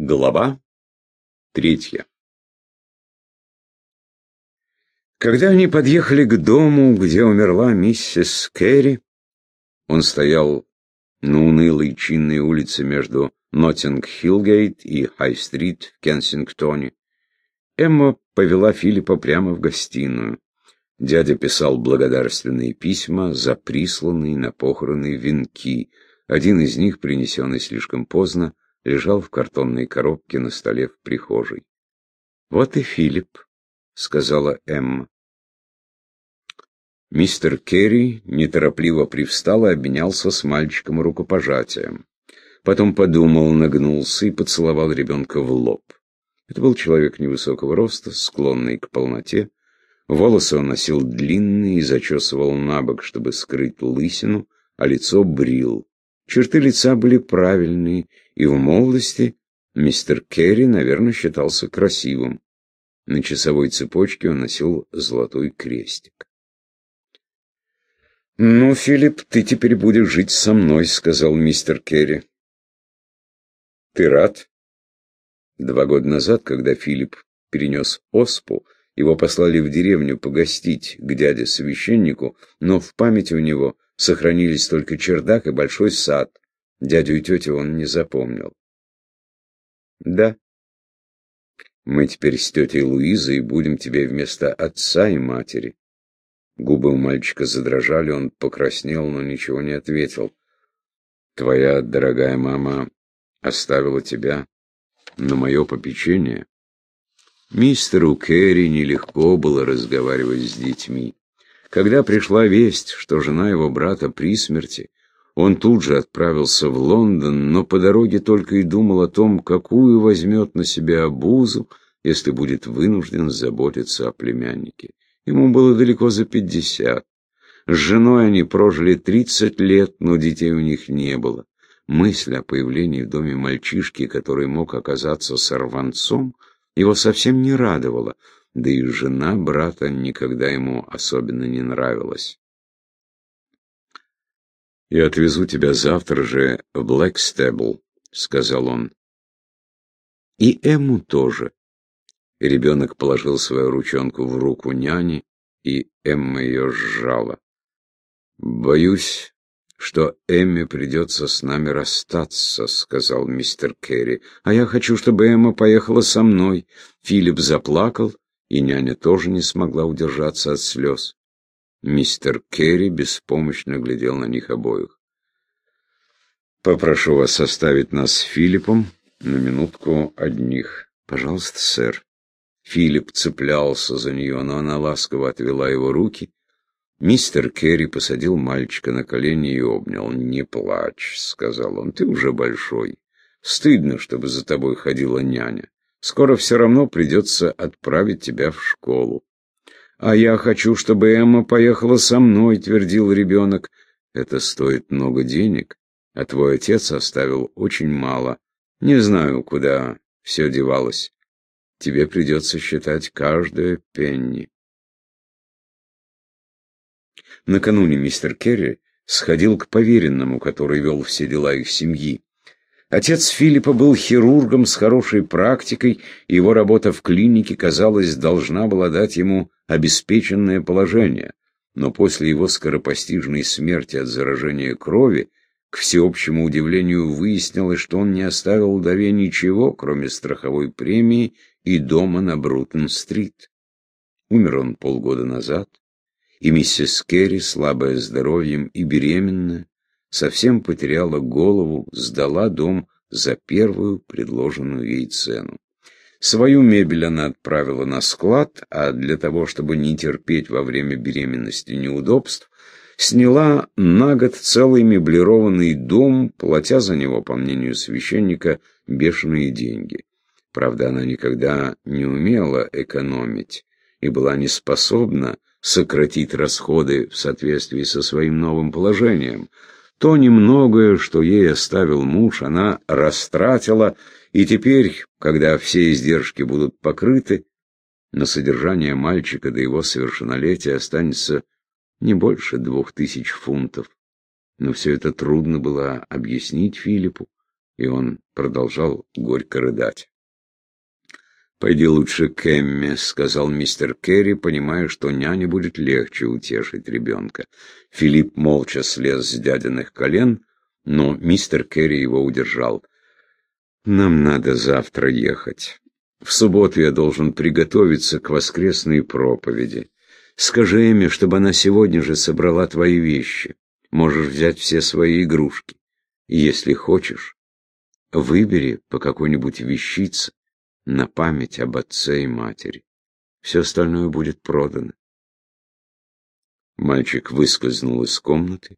Глава третья Когда они подъехали к дому, где умерла миссис Керри, он стоял на унылой чинной улице между Ноттинг-Хиллгейт и Хай-стрит в Кенсингтоне. Эмма повела Филиппа прямо в гостиную. Дядя писал благодарственные письма за присланные на похороны венки. Один из них, принесенный слишком поздно, лежал в картонной коробке на столе в прихожей. «Вот и Филипп», — сказала Эмма. Мистер Керри неторопливо привстал и обменялся с мальчиком рукопожатием. Потом подумал, нагнулся и поцеловал ребенка в лоб. Это был человек невысокого роста, склонный к полноте. Волосы он носил длинные и зачесывал на бок, чтобы скрыть лысину, а лицо брил. Черты лица были правильные, и в молодости мистер Керри, наверное, считался красивым. На часовой цепочке он носил золотой крестик. «Ну, Филипп, ты теперь будешь жить со мной», — сказал мистер Керри. «Ты рад?» Два года назад, когда Филипп перенес оспу, его послали в деревню погостить к дяде-священнику, но в памяти у него Сохранились только чердак и большой сад. Дядю и тетю он не запомнил. Да. Мы теперь с тетей Луизой будем тебе вместо отца и матери. Губы у мальчика задрожали, он покраснел, но ничего не ответил. Твоя дорогая мама оставила тебя на мое попечение. Мистеру Керри нелегко было разговаривать с детьми. Когда пришла весть, что жена его брата при смерти, он тут же отправился в Лондон, но по дороге только и думал о том, какую возьмет на себя обузу, если будет вынужден заботиться о племяннике. Ему было далеко за пятьдесят. С женой они прожили тридцать лет, но детей у них не было. Мысль о появлении в доме мальчишки, который мог оказаться сорванцом, его совсем не радовала да и жена брата никогда ему особенно не нравилась. «Я отвезу тебя завтра же в Блэкстебл», — сказал он. «И Эму тоже». Ребенок положил свою ручонку в руку няни, и Эмма ее сжала. «Боюсь, что Эмме придется с нами расстаться», — сказал мистер Керри. «А я хочу, чтобы Эмма поехала со мной». Филипп заплакал, и няня тоже не смогла удержаться от слез. Мистер Керри беспомощно глядел на них обоих. «Попрошу вас оставить нас с Филиппом на минутку одних. Пожалуйста, сэр». Филипп цеплялся за нее, но она ласково отвела его руки. Мистер Керри посадил мальчика на колени и обнял. «Не плачь», — сказал он, — «ты уже большой. Стыдно, чтобы за тобой ходила няня. Скоро все равно придется отправить тебя в школу. «А я хочу, чтобы Эмма поехала со мной», — твердил ребенок. «Это стоит много денег, а твой отец оставил очень мало. Не знаю, куда все девалось. Тебе придется считать каждое пенни». Накануне мистер Керри сходил к поверенному, который вел все дела их семьи. Отец Филиппа был хирургом с хорошей практикой, и его работа в клинике, казалось, должна была дать ему обеспеченное положение. Но после его скоропостижной смерти от заражения крови, к всеобщему удивлению выяснилось, что он не оставил вдове ничего, кроме страховой премии и дома на Брутон-стрит. Умер он полгода назад, и миссис Керри, слабая здоровьем и беременная, совсем потеряла голову, сдала дом за первую предложенную ей цену. Свою мебель она отправила на склад, а для того, чтобы не терпеть во время беременности неудобств, сняла на год целый меблированный дом, платя за него, по мнению священника, бешеные деньги. Правда, она никогда не умела экономить и была не способна сократить расходы в соответствии со своим новым положением – то немногое, что ей оставил муж, она растратила, и теперь, когда все издержки будут покрыты, на содержание мальчика до его совершеннолетия останется не больше двух тысяч фунтов. Но все это трудно было объяснить Филиппу. И он продолжал горько рыдать. «Пойди лучше к Эмме», — сказал мистер Керри, понимая, что няне будет легче утешить ребенка. Филипп молча слез с дядиных колен, но мистер Керри его удержал. «Нам надо завтра ехать. В субботу я должен приготовиться к воскресной проповеди. Скажи Эмме, чтобы она сегодня же собрала твои вещи. Можешь взять все свои игрушки. если хочешь, выбери по какой-нибудь вещице, на память об отце и матери. Все остальное будет продано. Мальчик выскользнул из комнаты.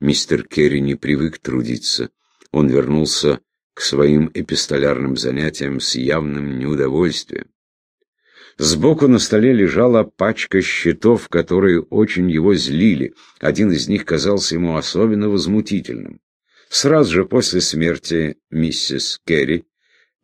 Мистер Керри не привык трудиться. Он вернулся к своим эпистолярным занятиям с явным неудовольствием. Сбоку на столе лежала пачка счетов, которые очень его злили. Один из них казался ему особенно возмутительным. Сразу же после смерти миссис Керри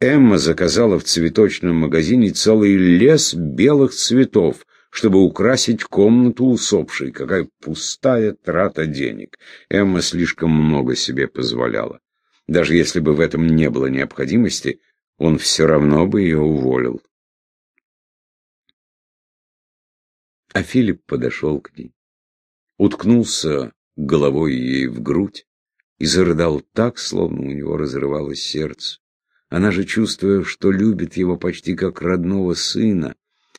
Эмма заказала в цветочном магазине целый лес белых цветов, чтобы украсить комнату усопшей. Какая пустая трата денег. Эмма слишком много себе позволяла. Даже если бы в этом не было необходимости, он все равно бы ее уволил. А Филипп подошел к ней, уткнулся головой ей в грудь и зарыдал так, словно у него разрывалось сердце. Она же, чувствуя, что любит его почти как родного сына,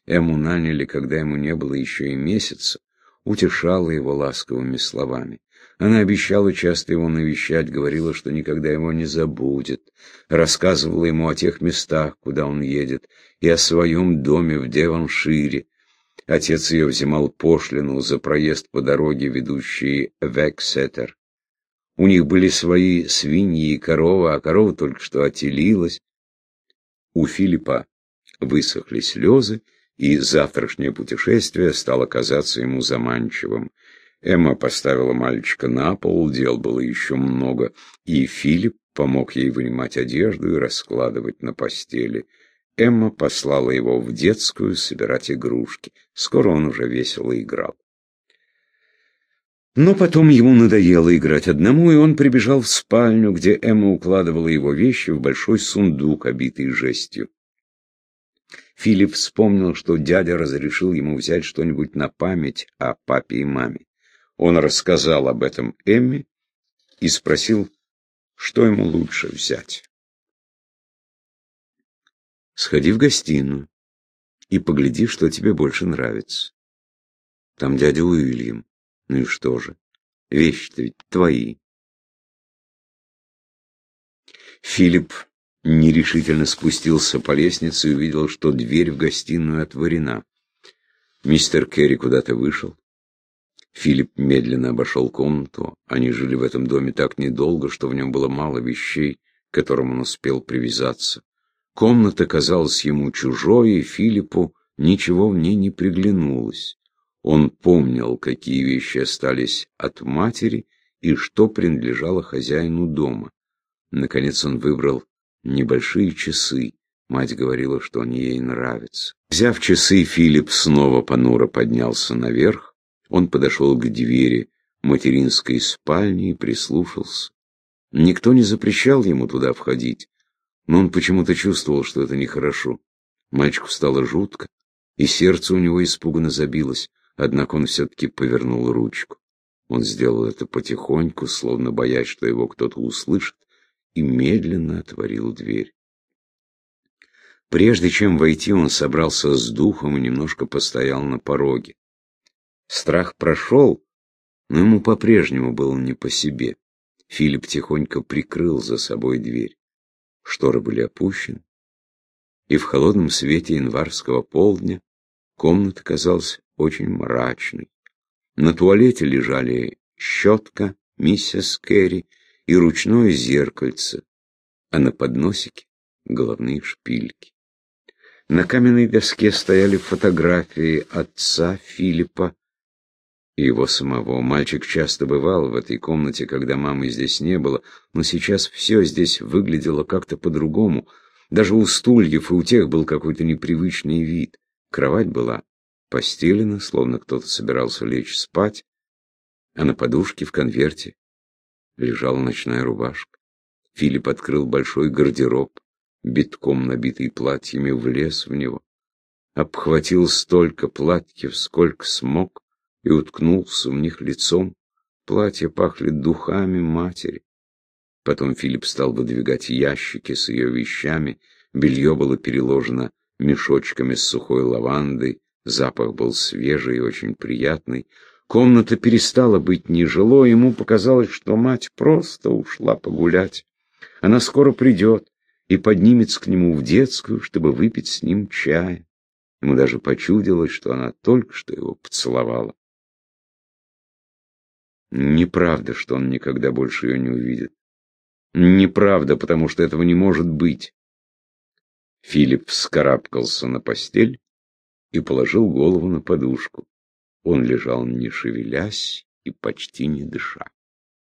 Эму наняли, когда ему не было еще и месяца, утешала его ласковыми словами. Она обещала часто его навещать, говорила, что никогда его не забудет, рассказывала ему о тех местах, куда он едет, и о своем доме в Деваншире. Отец ее взимал пошлину за проезд по дороге, ведущей в Эксетер. У них были свои свиньи и корова, а корова только что отелилась. У Филиппа высохли слезы, и завтрашнее путешествие стало казаться ему заманчивым. Эмма поставила мальчика на пол, дел было еще много, и Филипп помог ей вынимать одежду и раскладывать на постели. Эмма послала его в детскую собирать игрушки. Скоро он уже весело играл. Но потом ему надоело играть одному, и он прибежал в спальню, где Эмма укладывала его вещи в большой сундук, обитый жестью. Филипп вспомнил, что дядя разрешил ему взять что-нибудь на память о папе и маме. Он рассказал об этом Эмме и спросил, что ему лучше взять. «Сходи в гостиную и погляди, что тебе больше нравится. Там дядя Уильям. Ну и что же? Вещи-то ведь твои. Филипп нерешительно спустился по лестнице и увидел, что дверь в гостиную отворена. Мистер Керри куда-то вышел. Филипп медленно обошел комнату. Они жили в этом доме так недолго, что в нем было мало вещей, к которым он успел привязаться. Комната казалась ему чужой, и Филиппу ничего в ней не приглянулось. Он помнил, какие вещи остались от матери и что принадлежало хозяину дома. Наконец он выбрал небольшие часы. Мать говорила, что они ей нравятся. Взяв часы, Филипп снова понуро поднялся наверх. Он подошел к двери материнской спальни и прислушался. Никто не запрещал ему туда входить, но он почему-то чувствовал, что это нехорошо. Мальчику стало жутко, и сердце у него испуганно забилось. Однако он все-таки повернул ручку. Он сделал это потихоньку, словно боясь, что его кто-то услышит, и медленно отворил дверь. Прежде чем войти, он собрался с духом и немножко постоял на пороге. Страх прошел, но ему по-прежнему было не по себе. Филипп тихонько прикрыл за собой дверь. Шторы были опущены, и в холодном свете январского полдня комната казалась очень мрачный. На туалете лежали щетка, миссис Керри и ручное зеркальце, а на подносике головные шпильки. На каменной доске стояли фотографии отца Филиппа и его самого. Мальчик часто бывал в этой комнате, когда мамы здесь не было, но сейчас все здесь выглядело как-то по-другому. Даже у стульев и у тех был какой-то непривычный вид. Кровать была постелено, словно кто-то собирался лечь спать, а на подушке в конверте лежала ночная рубашка. Филипп открыл большой гардероб, битком набитый платьями, влез в него, обхватил столько платьев, сколько смог, и уткнулся в них лицом. Платья пахли духами матери. Потом Филипп стал выдвигать ящики с ее вещами, белье было переложено мешочками с сухой лавандой, запах был свежий и очень приятный. Комната перестала быть нежилой, ему показалось, что мать просто ушла погулять. Она скоро придет и поднимется к нему в детскую, чтобы выпить с ним чая. Ему даже почудилось, что она только что его поцеловала. Неправда, что он никогда больше ее не увидит. Неправда, потому что этого не может быть. Филипп вскарабкался на постель и положил голову на подушку. Он лежал не шевелясь и почти не дыша.